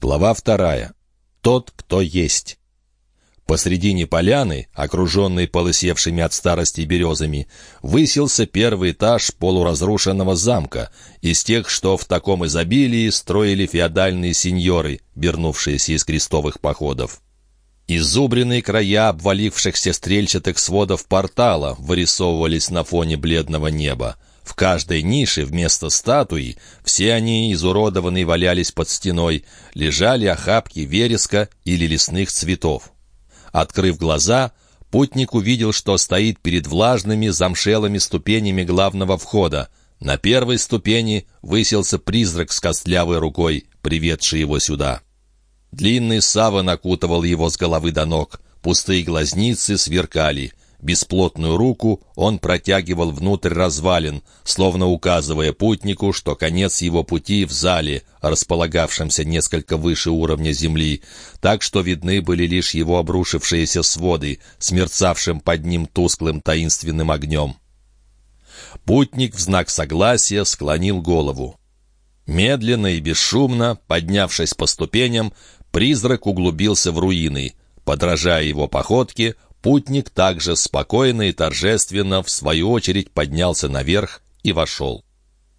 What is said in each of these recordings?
Глава вторая. Тот, кто есть. Посредине поляны, окруженной полысевшими от старости березами, высился первый этаж полуразрушенного замка, из тех, что в таком изобилии строили феодальные сеньоры, вернувшиеся из крестовых походов. Изубренные края обвалившихся стрельчатых сводов портала вырисовывались на фоне бледного неба. В каждой нише вместо статуи все они, изуродованные, валялись под стеной, лежали охапки вереска или лесных цветов. Открыв глаза, путник увидел, что стоит перед влажными замшелыми ступенями главного входа. На первой ступени высился призрак с костлявой рукой, приведший его сюда. Длинный саван окутывал его с головы до ног. Пустые глазницы сверкали. Бесплотную руку он протягивал внутрь развалин, словно указывая путнику, что конец его пути в зале, располагавшемся несколько выше уровня земли, так что видны были лишь его обрушившиеся своды, смерцавшим под ним тусклым таинственным огнем. Путник в знак согласия склонил голову. Медленно и бесшумно, поднявшись по ступеням, Призрак углубился в руины. Подражая его походке, путник также спокойно и торжественно, в свою очередь, поднялся наверх и вошел.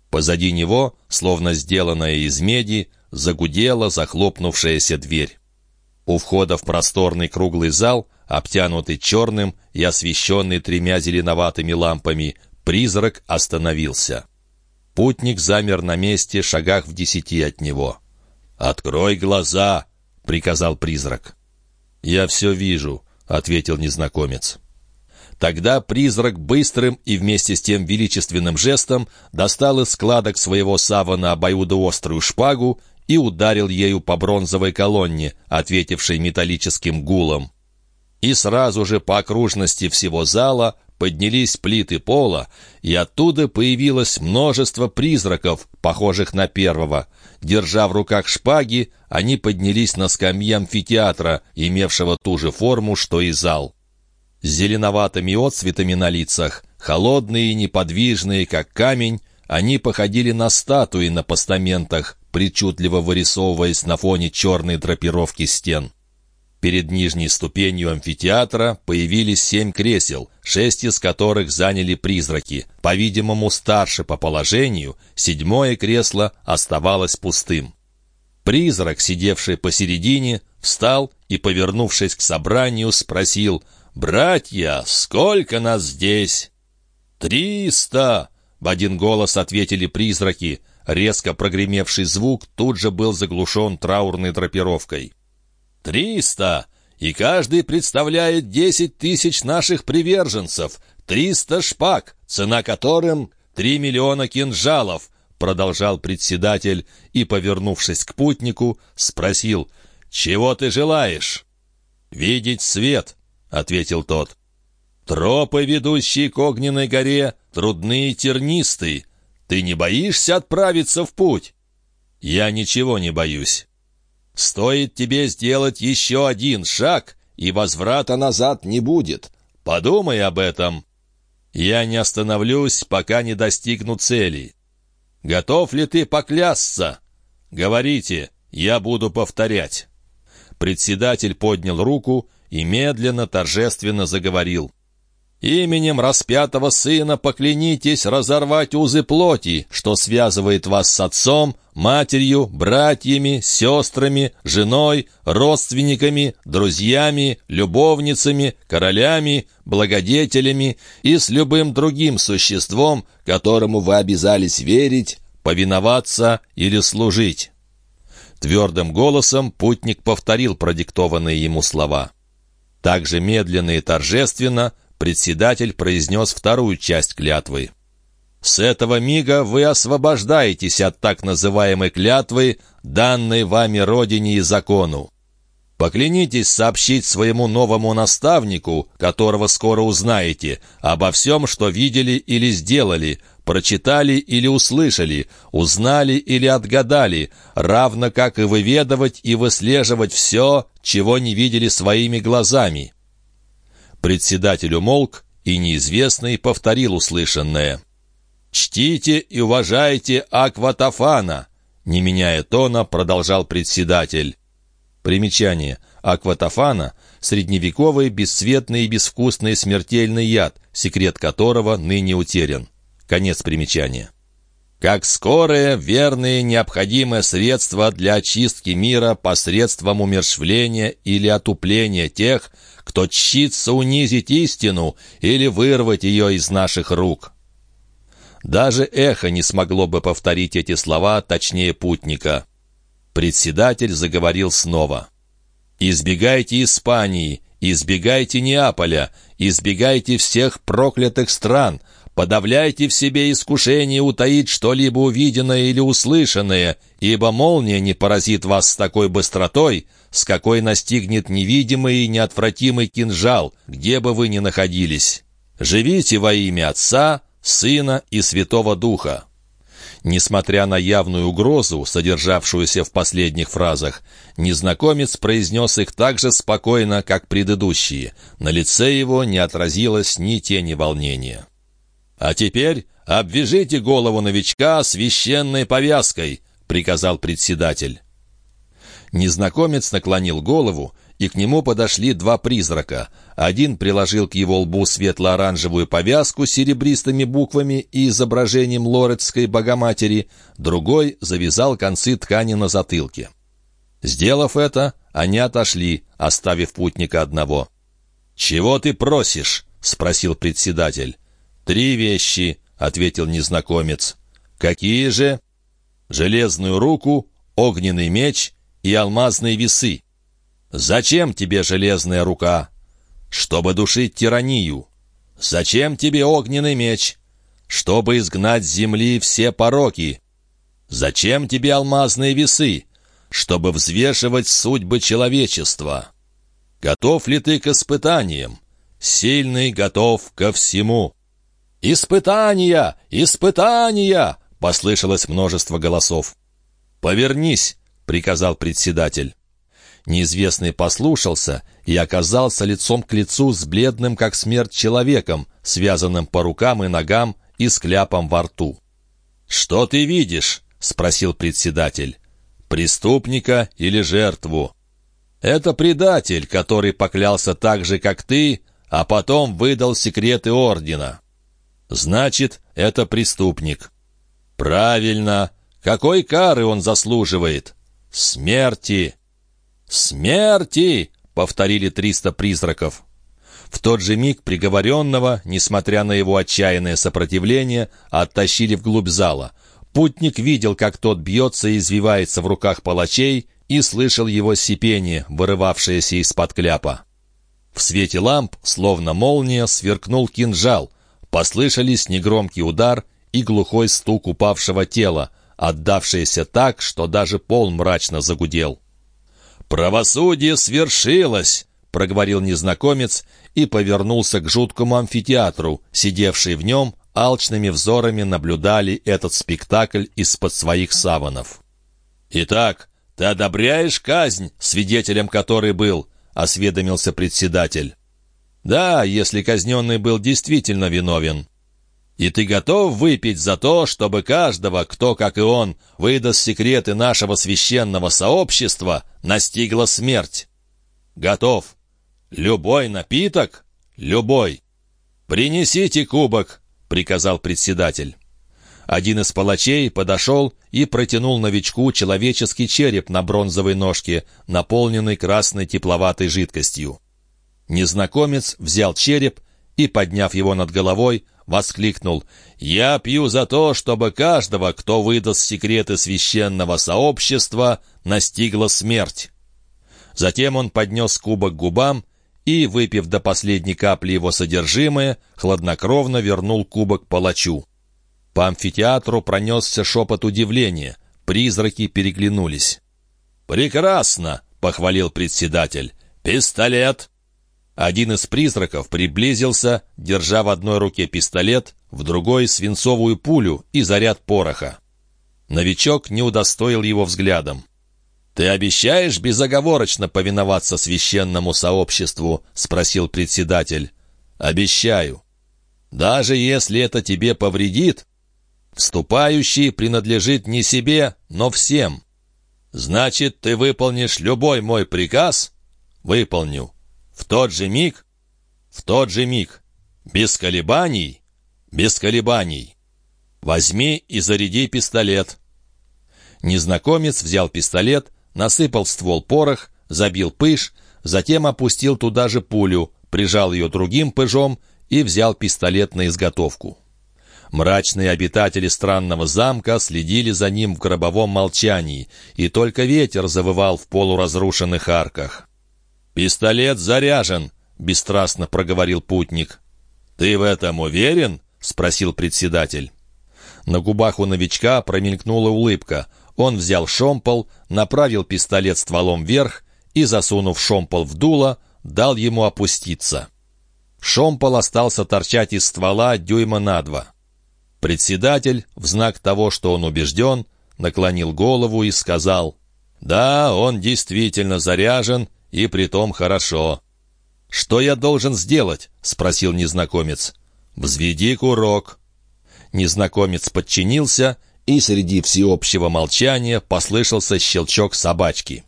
Позади него, словно сделанная из меди, загудела захлопнувшаяся дверь. У входа в просторный круглый зал, обтянутый черным и освещенный тремя зеленоватыми лампами, призрак остановился. Путник замер на месте, шагах в десяти от него. «Открой глаза!» — приказал призрак. «Я все вижу», — ответил незнакомец. Тогда призрак быстрым и вместе с тем величественным жестом достал из складок своего савана обоюдоострую шпагу и ударил ею по бронзовой колонне, ответившей металлическим гулом. И сразу же по окружности всего зала поднялись плиты пола, и оттуда появилось множество призраков, похожих на первого. Держа в руках шпаги, они поднялись на скамьи амфитеатра, имевшего ту же форму, что и зал. С зеленоватыми отцветами на лицах, холодные и неподвижные, как камень, они походили на статуи на постаментах, причудливо вырисовываясь на фоне черной драпировки стен. Перед нижней ступенью амфитеатра появились семь кресел, шесть из которых заняли призраки. По-видимому, старше по положению, седьмое кресло оставалось пустым. Призрак, сидевший посередине, встал и, повернувшись к собранию, спросил «Братья, сколько нас здесь?» «Триста!» — в один голос ответили призраки. Резко прогремевший звук тут же был заглушен траурной драпировкой. «Триста! И каждый представляет десять тысяч наших приверженцев, триста шпаг, цена которым три миллиона кинжалов», продолжал председатель и, повернувшись к путнику, спросил, «Чего ты желаешь?» «Видеть свет», — ответил тот. «Тропы, ведущие к огненной горе, трудные и тернистые. Ты не боишься отправиться в путь?» «Я ничего не боюсь». Стоит тебе сделать еще один шаг, и возврата назад не будет. Подумай об этом. Я не остановлюсь, пока не достигну цели. Готов ли ты поклясться? Говорите, я буду повторять. Председатель поднял руку и медленно, торжественно заговорил. Именем распятого сына поклянитесь разорвать узы плоти, что связывает вас с отцом, матерью, братьями, сестрами, женой, родственниками, друзьями, любовницами, королями, благодетелями и с любым другим существом, которому вы обязались верить, повиноваться или служить. Твердым голосом путник повторил продиктованные ему слова. Также медленно и торжественно председатель произнес вторую часть клятвы. «С этого мига вы освобождаетесь от так называемой клятвы, данной вами Родине и закону. Поклянитесь сообщить своему новому наставнику, которого скоро узнаете, обо всем, что видели или сделали, прочитали или услышали, узнали или отгадали, равно как и выведывать и выслеживать все, чего не видели своими глазами. Председатель умолк, и неизвестный повторил услышанное. «Чтите и уважайте Акватофана!» Не меняя тона, продолжал председатель. Примечание. Акватофана — средневековый, бесцветный и безвкусный смертельный яд, секрет которого ныне утерян. Конец примечания. Как скорое, верное, необходимое средство для очистки мира посредством умершвления или отупления тех, кто чтится унизить истину или вырвать ее из наших рук. Даже эхо не смогло бы повторить эти слова точнее путника. Председатель заговорил снова. «Избегайте Испании, избегайте Неаполя, избегайте всех проклятых стран, подавляйте в себе искушение утаить что-либо увиденное или услышанное, ибо молния не поразит вас с такой быстротой, с какой настигнет невидимый и неотвратимый кинжал, где бы вы ни находились. Живите во имя Отца, Сына и Святого Духа». Несмотря на явную угрозу, содержавшуюся в последних фразах, незнакомец произнес их так же спокойно, как предыдущие. На лице его не отразилось ни тени волнения. «А теперь обвяжите голову новичка священной повязкой», — приказал председатель. Незнакомец наклонил голову, и к нему подошли два призрака. Один приложил к его лбу светло-оранжевую повязку с серебристыми буквами и изображением лоредской богоматери, другой завязал концы ткани на затылке. Сделав это, они отошли, оставив путника одного. «Чего ты просишь?» — спросил председатель. «Три вещи», — ответил незнакомец. «Какие же?» «Железную руку, огненный меч и алмазные весы». «Зачем тебе железная рука?» «Чтобы душить тиранию». «Зачем тебе огненный меч?» «Чтобы изгнать с земли все пороки». «Зачем тебе алмазные весы?» «Чтобы взвешивать судьбы человечества». «Готов ли ты к испытаниям?» «Сильный готов ко всему». «Испытания! Испытания!» — послышалось множество голосов. «Повернись!» — приказал председатель. Неизвестный послушался и оказался лицом к лицу с бледным, как смерть, человеком, связанным по рукам и ногам и с кляпом во рту. «Что ты видишь?» — спросил председатель. «Преступника или жертву?» «Это предатель, который поклялся так же, как ты, а потом выдал секреты ордена». «Значит, это преступник». «Правильно. Какой кары он заслуживает?» «Смерти». «Смерти!» — повторили триста призраков. В тот же миг приговоренного, несмотря на его отчаянное сопротивление, оттащили вглубь зала. Путник видел, как тот бьется и извивается в руках палачей, и слышал его сипение, вырывавшееся из-под кляпа. В свете ламп, словно молния, сверкнул кинжал. Послышались негромкий удар и глухой стук упавшего тела, отдавшееся так, что даже пол мрачно загудел. «Правосудие свершилось!» — проговорил незнакомец и повернулся к жуткому амфитеатру. Сидевшие в нем алчными взорами наблюдали этот спектакль из-под своих саванов. «Итак, ты одобряешь казнь, свидетелем которой был?» — осведомился председатель. «Да, если казненный был действительно виновен». И ты готов выпить за то, чтобы каждого, кто, как и он, выдаст секреты нашего священного сообщества, настигла смерть? Готов. Любой напиток? Любой. «Принесите кубок», — приказал председатель. Один из палачей подошел и протянул новичку человеческий череп на бронзовой ножке, наполненный красной тепловатой жидкостью. Незнакомец взял череп и, подняв его над головой, воскликнул «Я пью за то, чтобы каждого, кто выдаст секреты священного сообщества, настигла смерть». Затем он поднес кубок к губам и, выпив до последней капли его содержимое, хладнокровно вернул кубок палачу. По амфитеатру пронесся шепот удивления. Призраки переглянулись. «Прекрасно!» — похвалил председатель. «Пистолет!» Один из призраков приблизился, держа в одной руке пистолет, в другой — свинцовую пулю и заряд пороха. Новичок не удостоил его взглядом. «Ты обещаешь безоговорочно повиноваться священному сообществу?» — спросил председатель. «Обещаю. Даже если это тебе повредит?» Вступающий принадлежит не себе, но всем. Значит, ты выполнишь любой мой приказ? Выполню. В тот же миг? В тот же миг. Без колебаний? Без колебаний. Возьми и заряди пистолет. Незнакомец взял пистолет, насыпал ствол порох, забил пыш, затем опустил туда же пулю, прижал ее другим пыжом и взял пистолет на изготовку. Мрачные обитатели странного замка следили за ним в гробовом молчании, и только ветер завывал в полуразрушенных арках. «Пистолет заряжен», — бесстрастно проговорил путник. «Ты в этом уверен?» — спросил председатель. На губах у новичка промелькнула улыбка. Он взял шомпол, направил пистолет стволом вверх и, засунув шомпол в дуло, дал ему опуститься. Шомпол остался торчать из ствола дюйма на два. Председатель, в знак того, что он убежден, наклонил голову и сказал, «Да, он действительно заряжен, и притом хорошо». «Что я должен сделать?» — спросил незнакомец. «Взведи курок». Незнакомец подчинился, и среди всеобщего молчания послышался щелчок собачки.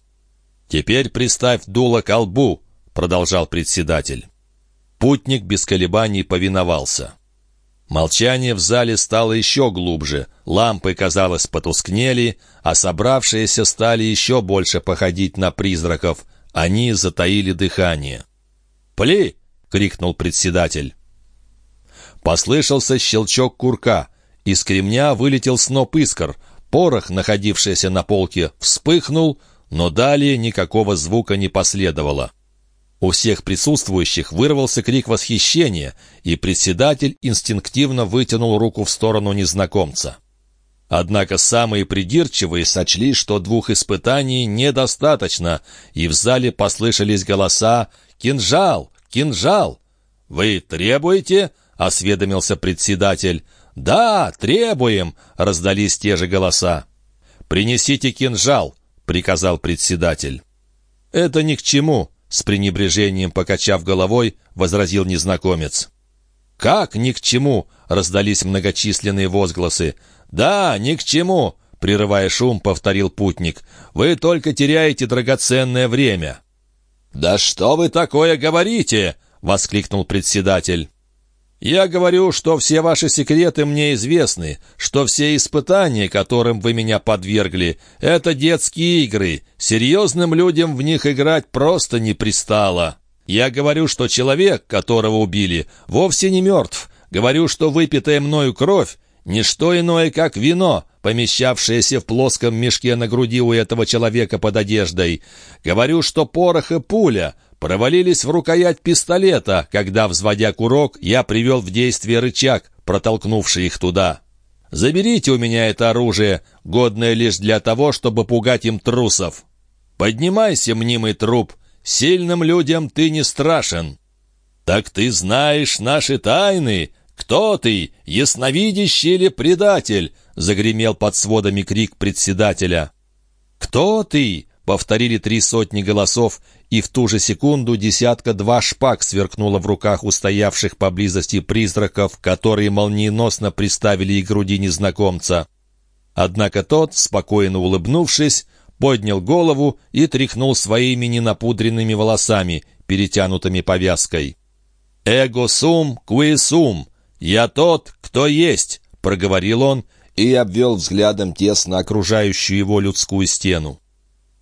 «Теперь приставь дуло к лбу», — продолжал председатель. Путник без колебаний повиновался. Молчание в зале стало еще глубже, лампы, казалось, потускнели, а собравшиеся стали еще больше походить на призраков. Они затаили дыхание. «Пли!» — крикнул председатель. Послышался щелчок курка. Из кремня вылетел сноп искр. Порох, находившийся на полке, вспыхнул, но далее никакого звука не последовало. У всех присутствующих вырвался крик восхищения, и председатель инстинктивно вытянул руку в сторону незнакомца. Однако самые придирчивые сочли, что двух испытаний недостаточно, и в зале послышались голоса «Кинжал! Кинжал!» «Вы требуете?» — осведомился председатель. «Да, требуем!» — раздались те же голоса. «Принесите кинжал!» — приказал председатель. «Это ни к чему!» с пренебрежением покачав головой, возразил незнакомец. «Как ни к чему!» — раздались многочисленные возгласы. «Да, ни к чему!» — прерывая шум, повторил путник. «Вы только теряете драгоценное время». «Да что вы такое говорите?» — воскликнул председатель. Я говорю, что все ваши секреты мне известны, что все испытания, которым вы меня подвергли, это детские игры. Серьезным людям в них играть просто не пристало. Я говорю, что человек, которого убили, вовсе не мертв. Говорю, что выпитая мною кровь — не что иное, как вино, помещавшееся в плоском мешке на груди у этого человека под одеждой. Говорю, что порох и пуля провалились в рукоять пистолета, когда, взводя курок, я привел в действие рычаг, протолкнувший их туда. Заберите у меня это оружие, годное лишь для того, чтобы пугать им трусов. Поднимайся, мнимый труп, сильным людям ты не страшен. Так ты знаешь наши тайны. Кто ты, ясновидящий или предатель? Загремел под сводами крик председателя. Кто ты? Повторили три сотни голосов, и в ту же секунду десятка-два шпаг сверкнуло в руках устоявших поблизости призраков, которые молниеносно приставили и груди незнакомца. Однако тот, спокойно улыбнувшись, поднял голову и тряхнул своими ненапудренными волосами, перетянутыми повязкой. «Эго сум куи сум! Я тот, кто есть!» — проговорил он и обвел взглядом тесно окружающую его людскую стену.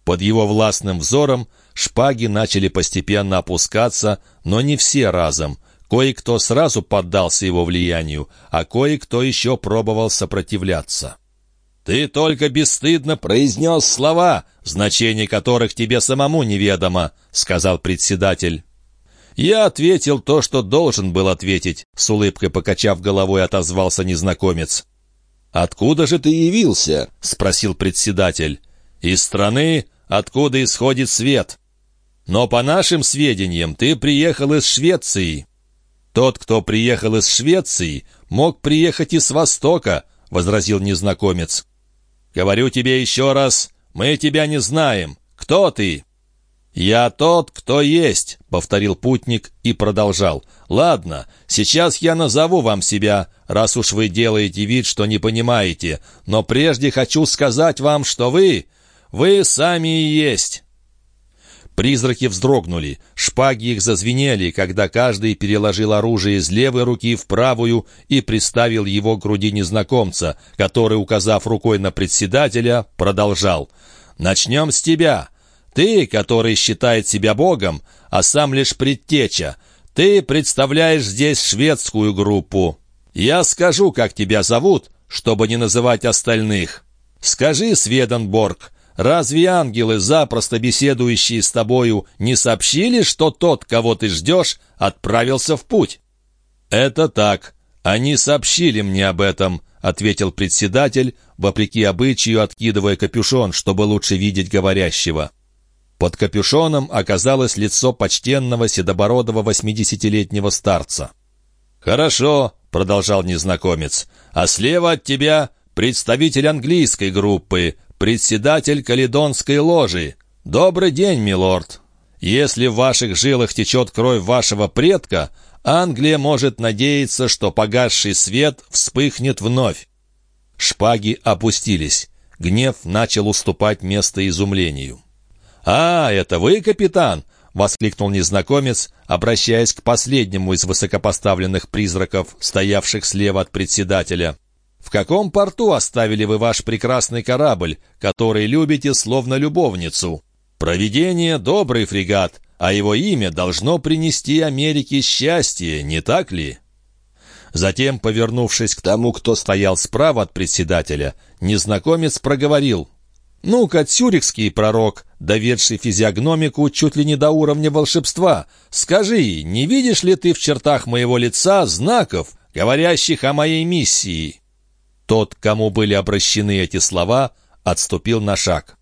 Под его властным взором шпаги начали постепенно опускаться, но не все разом. Кое-кто сразу поддался его влиянию, а кое-кто еще пробовал сопротивляться. «Ты только бесстыдно произнес слова, значение которых тебе самому неведомо», — сказал председатель. «Я ответил то, что должен был ответить», — с улыбкой покачав головой отозвался незнакомец. «Откуда же ты явился?» — спросил председатель. «Из страны, откуда исходит свет. Но по нашим сведениям ты приехал из Швеции. Тот, кто приехал из Швеции, мог приехать и с Востока, — возразил незнакомец. Говорю тебе еще раз, мы тебя не знаем. Кто ты? «Я тот, кто есть», — повторил путник и продолжал. «Ладно, сейчас я назову вам себя, раз уж вы делаете вид, что не понимаете, но прежде хочу сказать вам, что вы... вы сами и есть». Призраки вздрогнули, шпаги их зазвенели, когда каждый переложил оружие из левой руки в правую и приставил его к груди незнакомца, который, указав рукой на председателя, продолжал. «Начнем с тебя. Ты, который считает себя богом, а сам лишь предтеча, ты представляешь здесь шведскую группу. Я скажу, как тебя зовут, чтобы не называть остальных. Скажи, Сведенборг, разве ангелы, запросто беседующие с тобою, не сообщили, что тот, кого ты ждешь, отправился в путь? Это так. Они сообщили мне об этом, — ответил председатель, вопреки обычаю откидывая капюшон, чтобы лучше видеть говорящего. Под капюшоном оказалось лицо почтенного седобородого восьмидесятилетнего старца. «Хорошо», — продолжал незнакомец, — «а слева от тебя представитель английской группы, председатель каледонской ложи. Добрый день, милорд. Если в ваших жилах течет кровь вашего предка, Англия может надеяться, что погасший свет вспыхнет вновь». Шпаги опустились. Гнев начал уступать место изумлению. «А, это вы, капитан?» — воскликнул незнакомец, обращаясь к последнему из высокопоставленных призраков, стоявших слева от председателя. «В каком порту оставили вы ваш прекрасный корабль, который любите словно любовницу? Провидение — добрый фрегат, а его имя должно принести Америке счастье, не так ли?» Затем, повернувшись к тому, кто стоял справа от председателя, незнакомец проговорил — ну-ка, цюрихский пророк, доведший физиогномику чуть ли не до уровня волшебства, скажи, не видишь ли ты в чертах моего лица знаков, говорящих о моей миссии?» Тот, кому были обращены эти слова, отступил на шаг.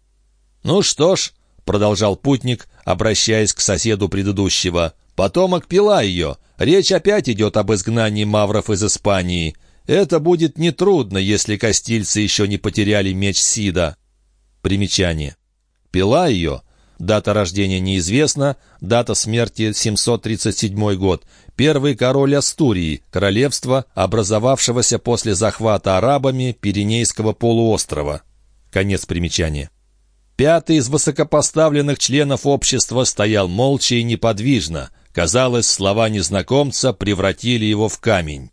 «Ну что ж», — продолжал путник, обращаясь к соседу предыдущего, «потомок пила ее. Речь опять идет об изгнании мавров из Испании. Это будет нетрудно, если костильцы еще не потеряли меч Сида». Примечание. Пила ее, дата рождения неизвестна, дата смерти 737 год, первый король Астурии, королевства, образовавшегося после захвата арабами Пиренейского полуострова. Конец примечания. Пятый из высокопоставленных членов общества стоял молча и неподвижно. Казалось, слова незнакомца превратили его в камень.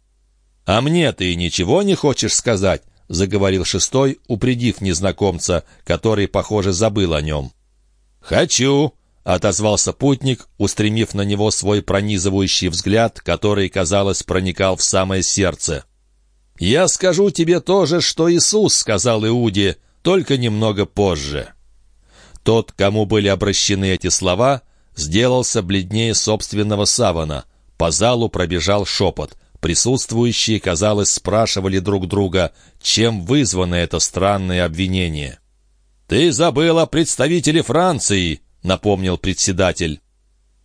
«А мне ты ничего не хочешь сказать?» — заговорил шестой, упредив незнакомца, который, похоже, забыл о нем. «Хочу!» — отозвался путник, устремив на него свой пронизывающий взгляд, который, казалось, проникал в самое сердце. «Я скажу тебе то же, что Иисус сказал Иуде, только немного позже». Тот, кому были обращены эти слова, сделался бледнее собственного савана. По залу пробежал шепот — Присутствующие, казалось, спрашивали друг друга, чем вызвано это странное обвинение. «Ты забыл о представителе Франции», — напомнил председатель.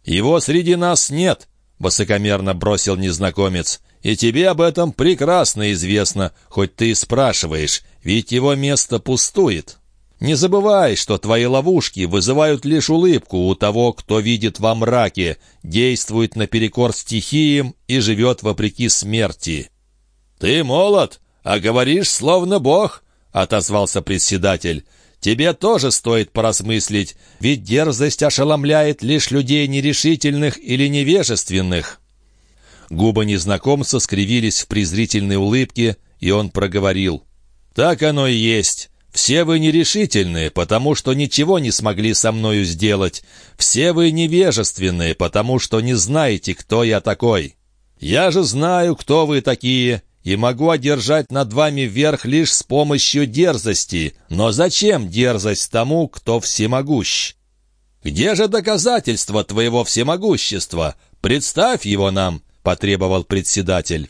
«Его среди нас нет», — высокомерно бросил незнакомец. «И тебе об этом прекрасно известно, хоть ты и спрашиваешь, ведь его место пустует». Не забывай, что твои ловушки вызывают лишь улыбку у того, кто видит во мраке, действует наперекор стихиям и живет вопреки смерти. «Ты молод, а говоришь, словно бог», — отозвался председатель. «Тебе тоже стоит поразмыслить, ведь дерзость ошеломляет лишь людей нерешительных или невежественных». Губы незнакомца скривились в презрительной улыбке, и он проговорил. «Так оно и есть. Все вы нерешительные, потому что ничего не смогли со мною сделать. Все вы невежественные, потому что не знаете, кто я такой. Я же знаю, кто вы такие, и могу одержать над вами верх лишь с помощью дерзости. Но зачем дерзость тому, кто всемогущ? Где же доказательство твоего всемогущества? Представь его нам, — потребовал председатель.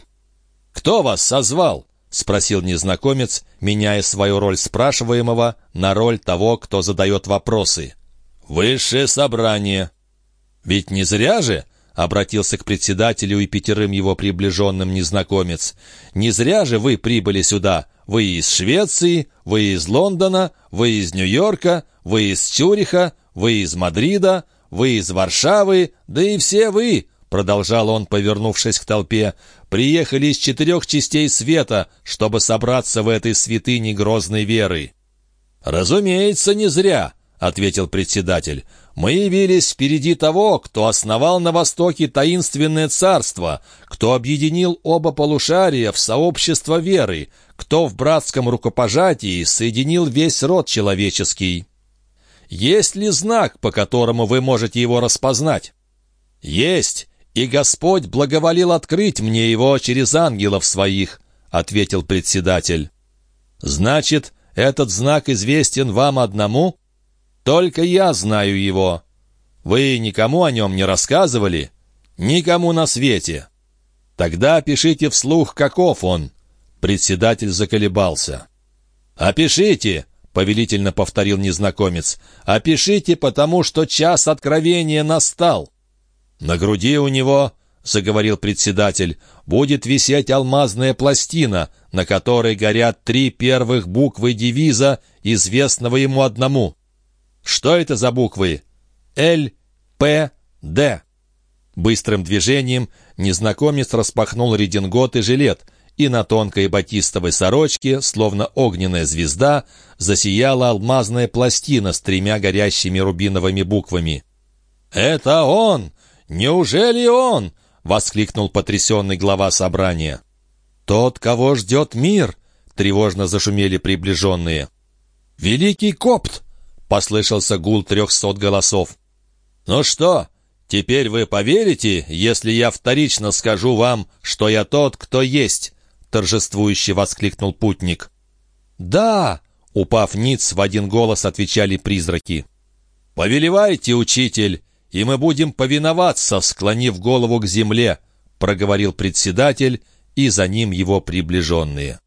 Кто вас созвал? — спросил незнакомец, меняя свою роль спрашиваемого на роль того, кто задает вопросы. «Высшее собрание». «Ведь не зря же?» — обратился к председателю и пятерым его приближенным незнакомец. «Не зря же вы прибыли сюда. Вы из Швеции, вы из Лондона, вы из Нью-Йорка, вы из Цюриха, вы из Мадрида, вы из Варшавы, да и все вы, продолжал он, повернувшись к толпе, приехали из четырех частей света, чтобы собраться в этой святыне грозной веры. «Разумеется, не зря», — ответил председатель. «Мы явились впереди того, кто основал на Востоке таинственное царство, кто объединил оба полушария в сообщество веры, кто в братском рукопожатии соединил весь род человеческий. Есть ли знак, по которому вы можете его распознать? Есть, и Господь благоволил открыть мне его через ангелов своих, ответил председатель. Значит, этот знак известен вам одному? Только я знаю его. Вы никому о нем не рассказывали? Никому на свете. Тогда пишите вслух, каков он. Председатель заколебался. «Опишите!» — повелительно повторил незнакомец. «Опишите, потому что час откровения настал!» «На груди у него, — заговорил председатель, — будет висеть алмазная пластина, на которой горят три первых буквы девиза, известного ему одному. Что это за буквы? Л, П, Д. Быстрым движением незнакомец распахнул редингот и жилет, и на тонкой батистовой сорочке, словно огненная звезда, засияла алмазная пластина с тремя горящими рубиновыми буквами. «Это он! Неужели он?» — воскликнул потрясенный глава собрания. «Тот, кого ждет мир!» — тревожно зашумели приближенные. «Великий Копт!» — послышался гул трехсот голосов. «Ну что, теперь вы поверите, если я вторично скажу вам, что я тот, кто есть?» торжествующе воскликнул путник. «Да!» — упав ниц, в один голос отвечали призраки. «Повелевайте, учитель, и мы будем повиноваться, склонив голову к земле», — проговорил председатель, и за ним его приближенные.